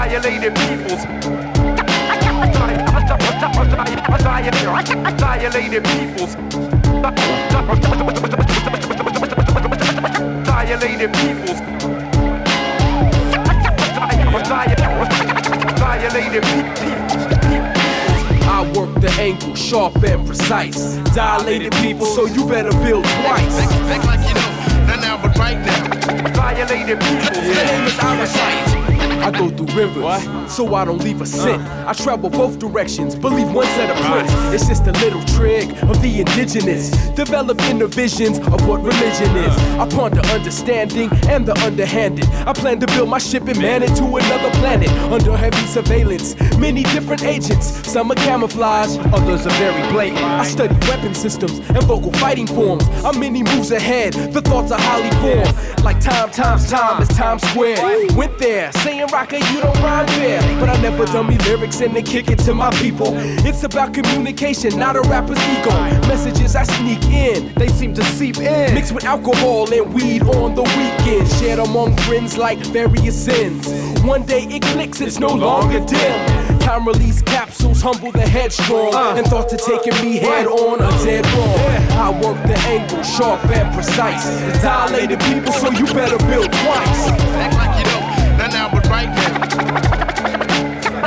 Dilated peoples. Dilated peoples. Dilated peoples. Dilated peoples. I work the angle, sharp and precise. Dilated people, so you better build twice. Act like you know, not now, but right now. Violated people. The I go through rivers, so I don't leave a scent. I travel both directions, believe one set of prints. It's just a little trick of the indigenous. Develop inner visions of what religion is. I ponder understanding and the underhanded. I plan to build my ship and man it to another planet under heavy surveillance. Many different agents, some are camouflage, others are very blatant. I study weapon systems and vocal fighting forms. I'm many moves ahead, the thoughts are highly formed. Like time times time is Times Square. Went there, saying rocker, you don't rhyme fair. But I never dummy lyrics and then kick it to my people. It's about communication, not a rapper's ego. Messages I sneak in, they seem to seep in. Mixed with alcohol and weed on the weekend. Shared among friends like various sins. One day it clicks, it's no longer dim. Time release capsules humble the headstrong. Uh. And thoughts of taking me head on are dead wrong. I work the angle, sharp and precise. Dilated people, so you better build twice. Now, but right now.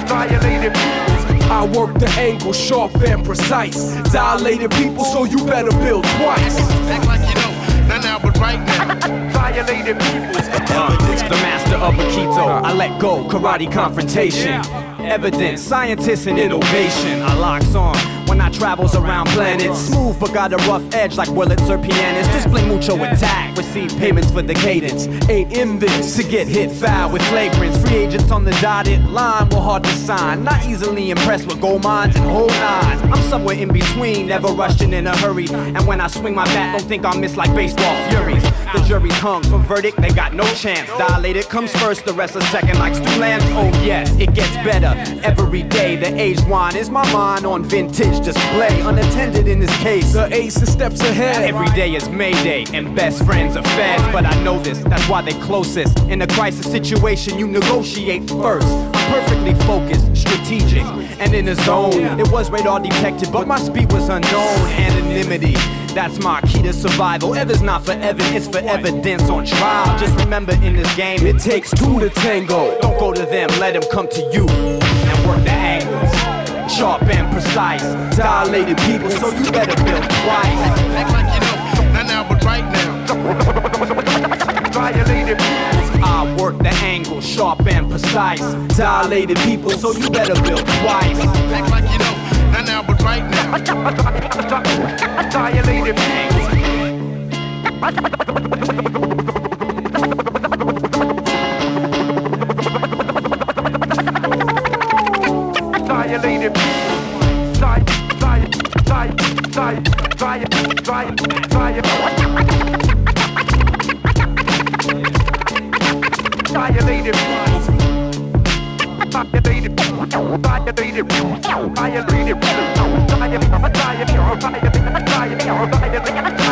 Violated peoples. I work the angle, sharp and precise. Dilated people, so you better build twice. Act like you know, not now, but right now. Violated peoples. Uh, the master of aikido, I let go, karate confrontation. Evidence, scientists and innovation. I locks on when I travels around planets. Smooth but got a rough edge like Willits or pianists. Display mucho attack, receive payments for the cadence. Ain't in this to get hit foul with flagrants. Free agents on the dotted line were hard to sign. Not easily impressed with gold mines and whole nines. I'm somewhere in between, never rushing in a hurry. And when I swing my bat, don't think I'll miss like baseball furies. The jury's hung for verdict, they got no chance. Dilated comes first, the rest a second like Stu Lance. Oh yes, it gets better every day. The aged wine is my mind on vintage display, unattended in this case. The ace is steps ahead. Every day is Mayday, and best friends are feds. But I know this, that's why they closest. In a crisis situation, you negotiate first. I'm perfectly focused, strategic, and in the zone. It was radar detected, but my speed was unknown. Anonymity. That's my key to survival. Ever's not forever, it's for evidence on trial. Just remember in this game, It takes two to tango. don't go to them, let them come to you and work the angles. Sharp and precise, dilated people, so you better build twice. Act like you know, not now, but right now. Violated. I work the angle, sharp and precise, dilated people, so you better build twice. Act like you know, not now, but right now. Di- di- Violated. Violated. Violated. Violated. Violated peoples. Violated peoples.